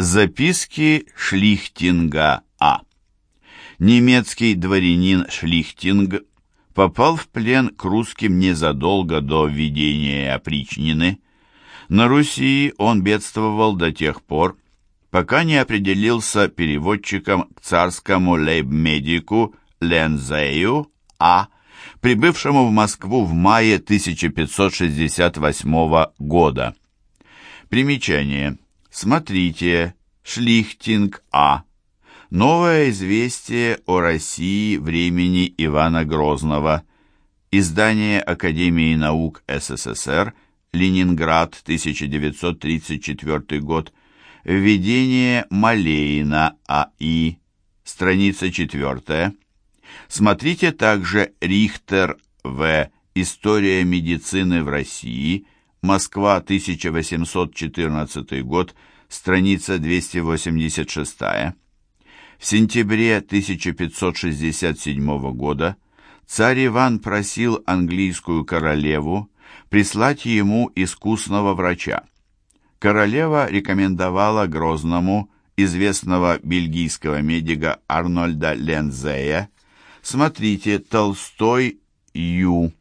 Записки Шлихтинга А. Немецкий дворянин Шлихтинг попал в плен к русским незадолго до введения опричнины. На Руси он бедствовал до тех пор, пока не определился переводчиком к царскому лейб-медику Лензею А., прибывшему в Москву в мае 1568 года. Примечание. Смотрите, Шлихтинг А. Новое известие о России времени Ивана Грозного. Издание Академии наук СССР, Ленинград, 1934 год. Введение Малеина А.И. Страница 4. Смотрите также Рихтер В. История медицины в России. Москва, 1814 год. Страница 286. В сентябре 1567 года царь Иван просил английскую королеву прислать ему искусного врача. Королева рекомендовала Грозному известного бельгийского медика Арнольда Лензея. Смотрите «Толстой Ю».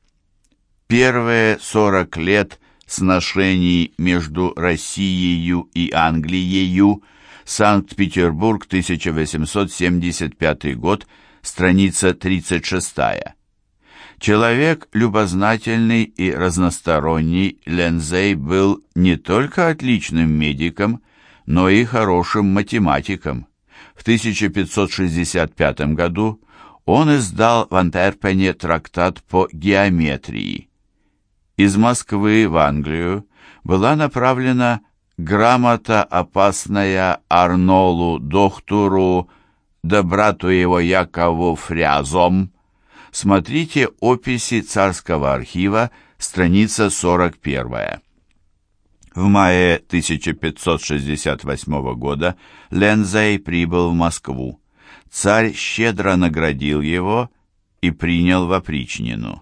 Первые 40 лет сношений между Россией и Англией Санкт-Петербург, 1875 год, страница 36. Человек любознательный и разносторонний, Лензей был не только отличным медиком, но и хорошим математиком. В 1565 году он издал в Антверпене трактат по геометрии. Из Москвы в Англию была направлена грамота опасная Арнолу доктору, да брату его Якову Фрязом. Смотрите описи царского архива, страница 41. В мае 1568 года Лензей прибыл в Москву. Царь щедро наградил его и принял в опричнину.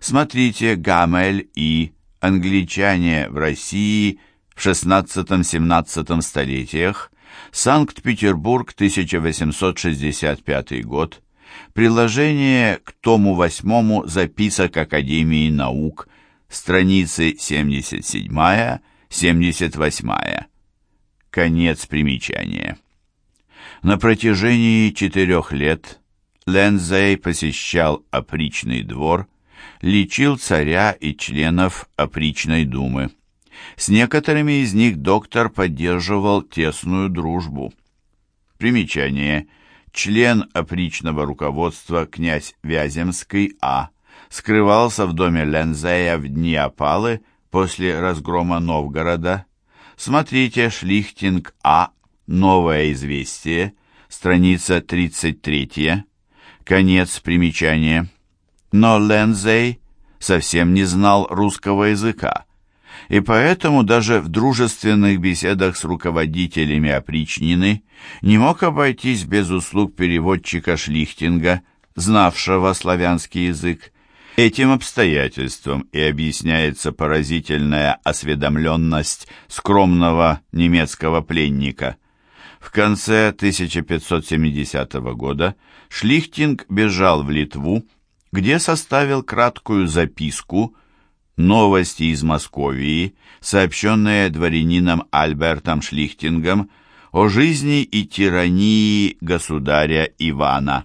Смотрите Гамель и «Англичане в России» в XVI-XVII столетиях, Санкт-Петербург, 1865 год, приложение к тому восьмому записок Академии наук, страницы 77-78. Конец примечания. На протяжении четырех лет Лензей посещал опричный двор, лечил царя и членов опричной думы. С некоторыми из них доктор поддерживал тесную дружбу. Примечание. Член опричного руководства князь Вяземский А. скрывался в доме Лензея в дни опалы после разгрома Новгорода. Смотрите Шлихтинг А. Новое известие. Страница 33. Конец примечания. Но Лензей совсем не знал русского языка и поэтому даже в дружественных беседах с руководителями опричнины не мог обойтись без услуг переводчика Шлихтинга, знавшего славянский язык. Этим обстоятельством и объясняется поразительная осведомленность скромного немецкого пленника. В конце 1570 года Шлихтинг бежал в Литву, где составил краткую записку – Новости из Московии, сообщенные дворянином Альбертом Шлихтингом о жизни и тирании государя Ивана.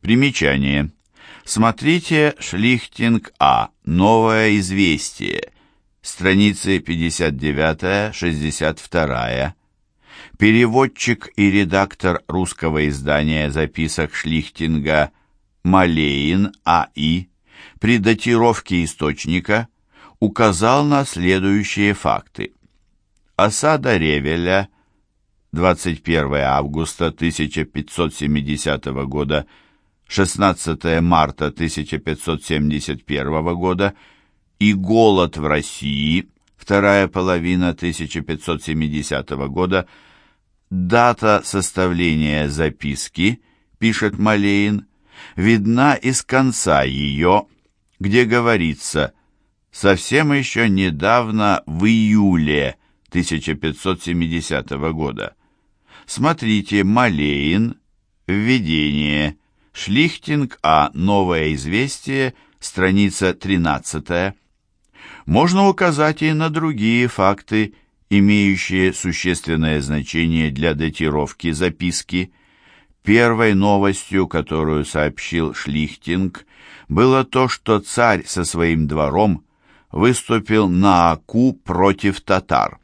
Примечание. Смотрите Шлихтинг А. Новое известие. Страницы 59-62. Переводчик и редактор русского издания записок Шлихтинга Малеин А.И при датировке источника указал на следующие факты. Осада Ревеля 21 августа 1570 года 16 марта 1571 года и голод в России вторая половина 1570 года дата составления записки, пишет Малеин, видна из конца ее где говорится «совсем еще недавно в июле 1570 года». Смотрите Малеин, Введение, Шлихтинг А. Новое известие, страница 13. Можно указать и на другие факты, имеющие существенное значение для датировки записки. Первой новостью, которую сообщил Шлихтинг, было то, что царь со своим двором выступил на Аку против татар.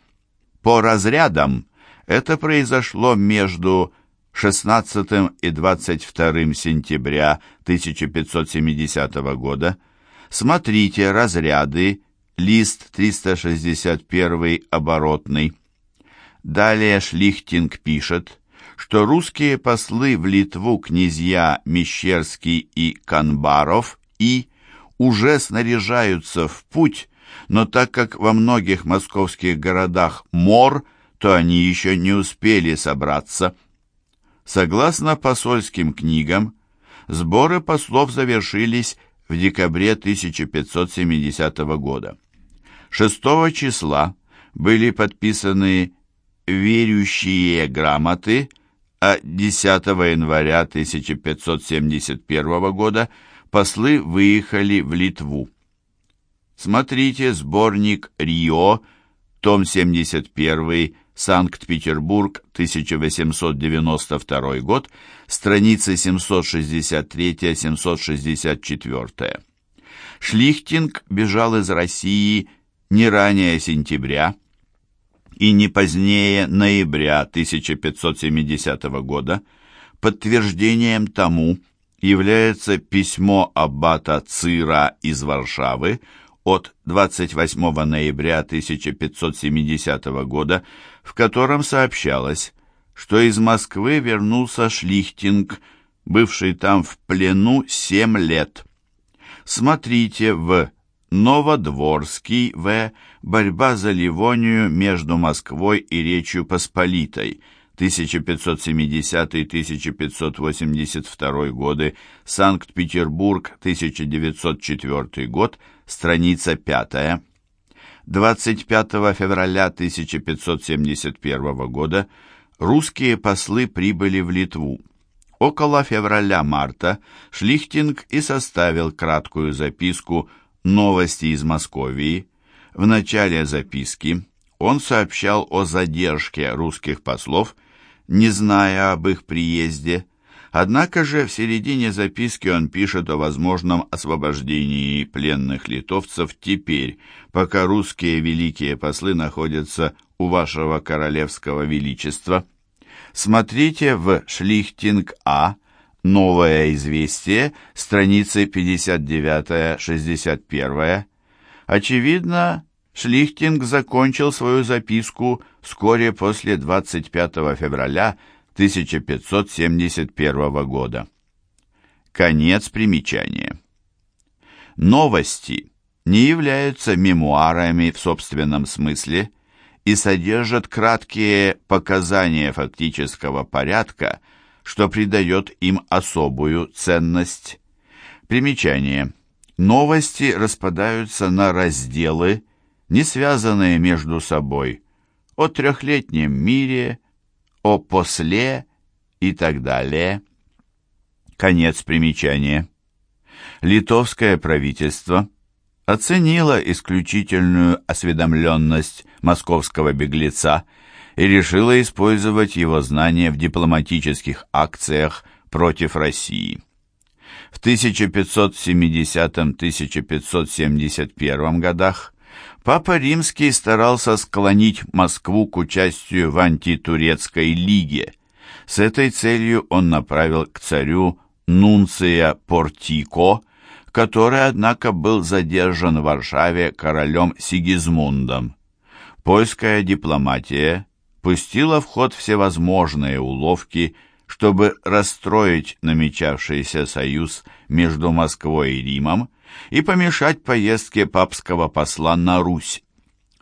По разрядам это произошло между 16 и 22 сентября 1570 года. Смотрите разряды, лист 361 оборотный. Далее Шлихтинг пишет, что русские послы в Литву князья Мещерский и Канбаров и уже снаряжаются в путь, но так как во многих московских городах мор, то они еще не успели собраться. Согласно посольским книгам, сборы послов завершились в декабре 1570 года. 6 числа были подписаны верющие грамоты, а 10 января 1571 года послы выехали в Литву. Смотрите сборник «Рио», том 71, Санкт-Петербург, 1892 год, страницы 763-764. Шлихтинг бежал из России не ранее сентября и не позднее ноября 1570 года. Подтверждением тому является письмо аббата Цира из Варшавы от 28 ноября 1570 года, в котором сообщалось, что из Москвы вернулся Шлихтинг, бывший там в плену семь лет. Смотрите в Новодворский В. Борьба за Ливонию между Москвой и Речью Посполитой. 1570-1582 годы. Санкт-Петербург. 1904 год. Страница 5. 25 февраля 1571 года русские послы прибыли в Литву. Около февраля-марта Шлихтинг и составил краткую записку «Новости из Московии». В начале записки он сообщал о задержке русских послов, не зная об их приезде, Однако же в середине записки он пишет о возможном освобождении пленных литовцев теперь, пока русские великие послы находятся у вашего королевского величества. Смотрите в Шлихтинг А «Новое известие», страницы 59-61. Очевидно, Шлихтинг закончил свою записку вскоре после 25 февраля 1571 года. Конец примечания. Новости не являются мемуарами в собственном смысле и содержат краткие показания фактического порядка, что придает им особую ценность. Примечание. Новости распадаются на разделы, не связанные между собой, о трехлетнем мире, о после и так далее. Конец примечания. Литовское правительство оценило исключительную осведомленность московского беглеца и решило использовать его знания в дипломатических акциях против России. В 1570-1571 годах Папа Римский старался склонить Москву к участию в антитурецкой лиге. С этой целью он направил к царю Нунция Портико, который, однако, был задержан в Варшаве королем Сигизмундом. Польская дипломатия пустила в ход всевозможные уловки, чтобы расстроить намечавшийся союз между Москвой и Римом и помешать поездке папского посла на Русь.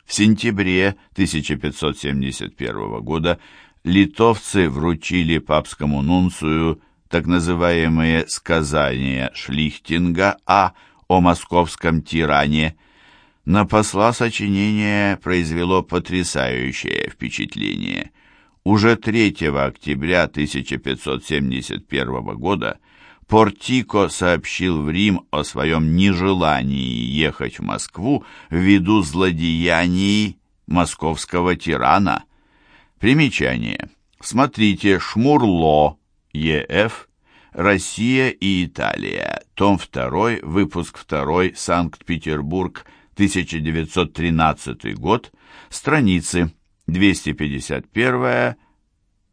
В сентябре 1571 года литовцы вручили папскому нунцию так называемые «сказания Шлихтинга А о московском тиране». На посла сочинение произвело потрясающее впечатление. Уже 3 октября 1571 года Портико сообщил в Рим о своем нежелании ехать в Москву ввиду злодеяний московского тирана. Примечание. Смотрите Шмурло, Е.Ф., Россия и Италия, том 2, выпуск 2, Санкт-Петербург, 1913 год, страницы 251,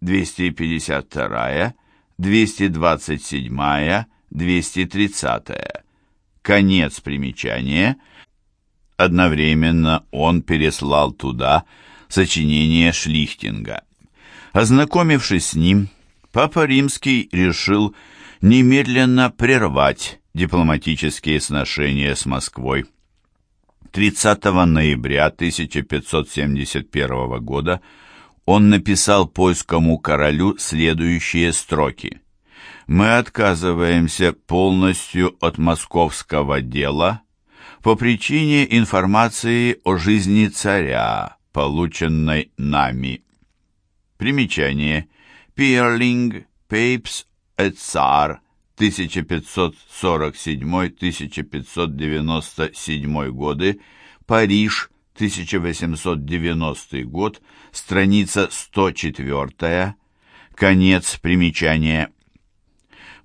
252, 227, 230. Конец примечания. Одновременно он переслал туда сочинение Шлихтинга. Ознакомившись с ним, Папа Римский решил немедленно прервать дипломатические сношения с Москвой. 30 ноября 1571 года он написал польскому королю следующие строки. «Мы отказываемся полностью от московского дела по причине информации о жизни царя, полученной нами». Примечание. Пиерлинг, Пейпс, Эцар, 1547-1597 годы, Париж, 1890 год, страница 104, конец примечания.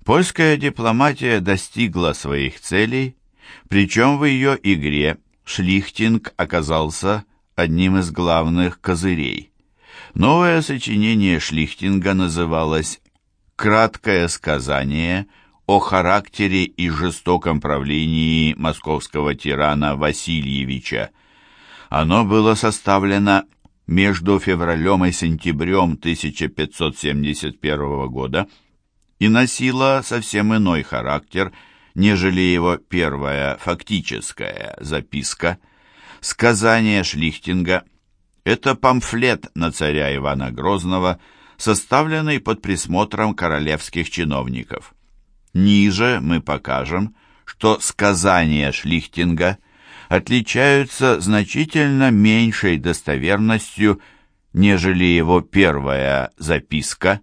Польская дипломатия достигла своих целей, причем в ее игре Шлихтинг оказался одним из главных козырей. Новое сочинение Шлихтинга называлось «Краткое сказание о характере и жестоком правлении московского тирана Васильевича». Оно было составлено между февралем и сентябрем 1571 года и носило совсем иной характер, нежели его первая фактическая записка. Сказание Шлихтинга – это памфлет на царя Ивана Грозного, составленный под присмотром королевских чиновников. Ниже мы покажем, что сказания Шлихтинга отличаются значительно меньшей достоверностью, нежели его первая записка.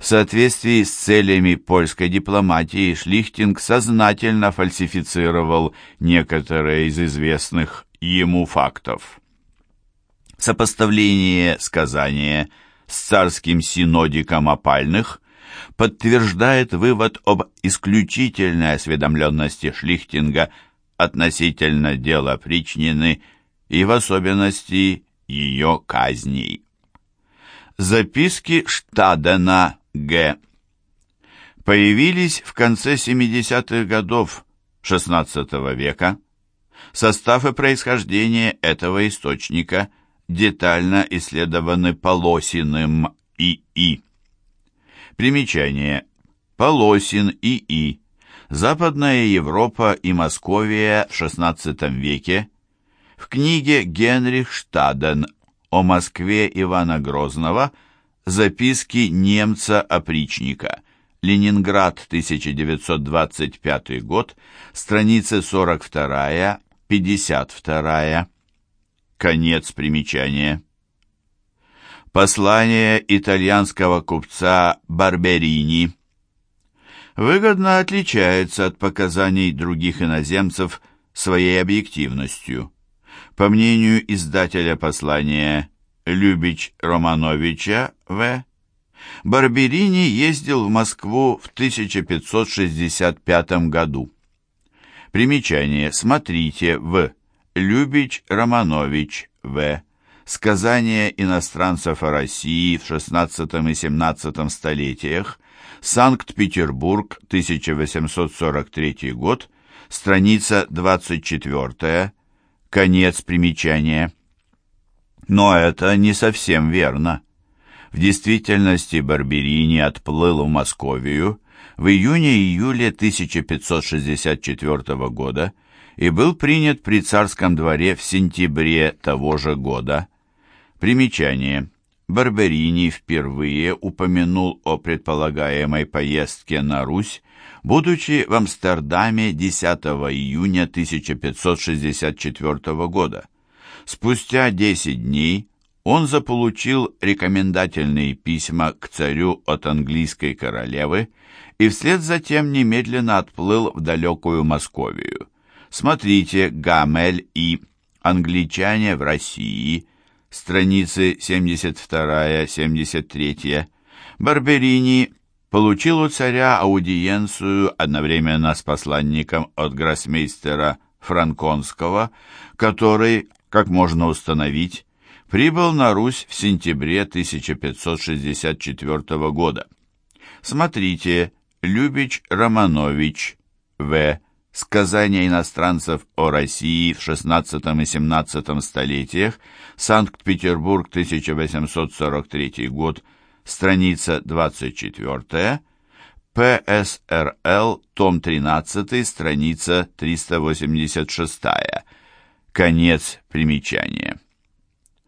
В соответствии с целями польской дипломатии Шлихтинг сознательно фальсифицировал некоторые из известных ему фактов. Сопоставление сказания с царским синодиком опальных подтверждает вывод об исключительной осведомленности Шлихтинга относительно дела Причнины и в особенности ее казней. Записки Штадена Г. появились в конце 70-х годов XVI века. Состав и происхождение этого источника детально исследованы Полосиным И.И. Примечание. Полосин И.И. Западная Европа и Московия в XVI веке. В книге Генрих Штаден о Москве Ивана Грозного «Записки немца-опричника», Ленинград, 1925 год, страницы 42-52. Конец примечания. Послание итальянского купца Барберини выгодно отличается от показаний других иноземцев своей объективностью. По мнению издателя послания Любич Романовича В., Барберини ездил в Москву в 1565 году. Примечание. Смотрите в Любич Романович В. Сказания иностранцев о России в XVI и XVII столетиях. Санкт-Петербург, 1843 год. Страница 24. Конец примечания. Но это не совсем верно. В действительности Барберини отплыл в Московию в июне-июле 1564 года и был принят при царском дворе в сентябре того же года. Примечание. Барберини впервые упомянул о предполагаемой поездке на Русь, будучи в Амстердаме 10 июня 1564 года. Спустя 10 дней он заполучил рекомендательные письма к царю от английской королевы и вслед за тем немедленно отплыл в далекую Московию. Смотрите «Гамель» и «Англичане в России», страницы 72-73. Барберини получил у царя аудиенцию одновременно с посланником от гроссмейстера Франконского, который, как можно установить, прибыл на Русь в сентябре 1564 года. Смотрите Любич Романович, В. Сказания иностранцев о России в XVI и XVII столетиях, Санкт-Петербург, 1843 год, страница 24, ПСРЛ, том 13, страница 386. Конец примечания.